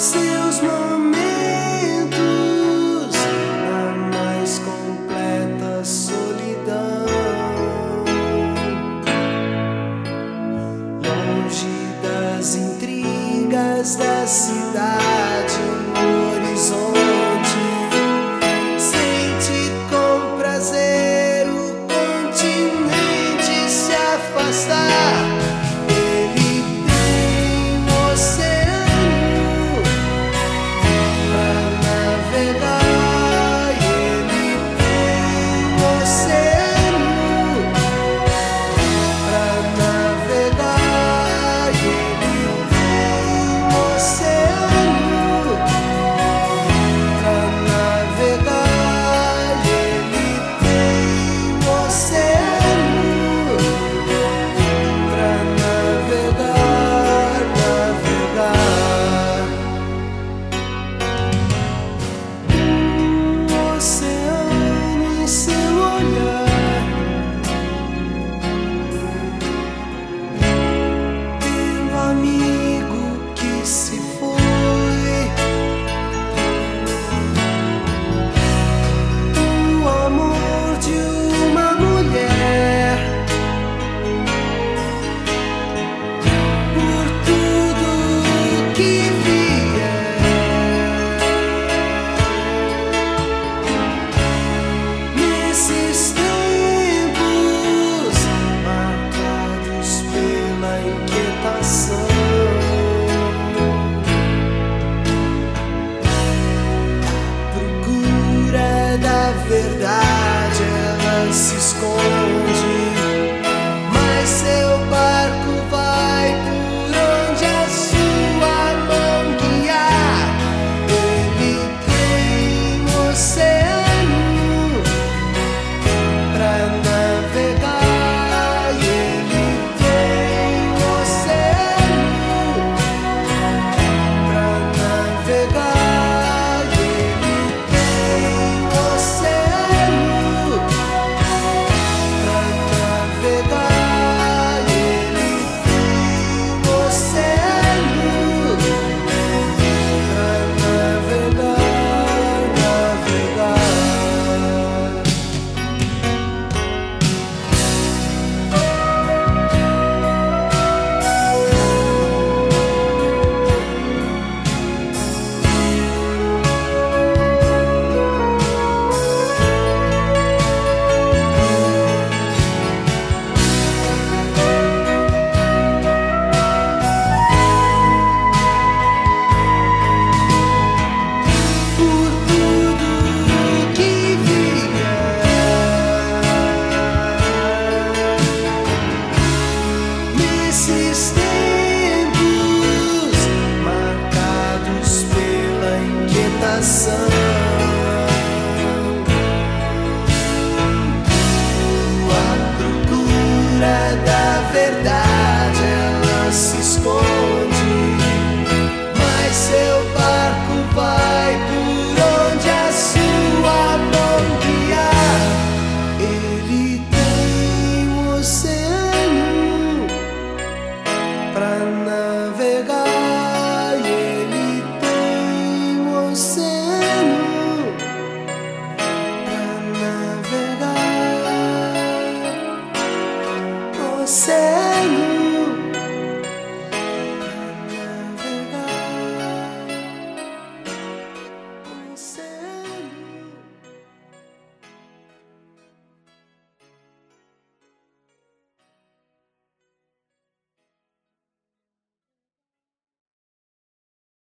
See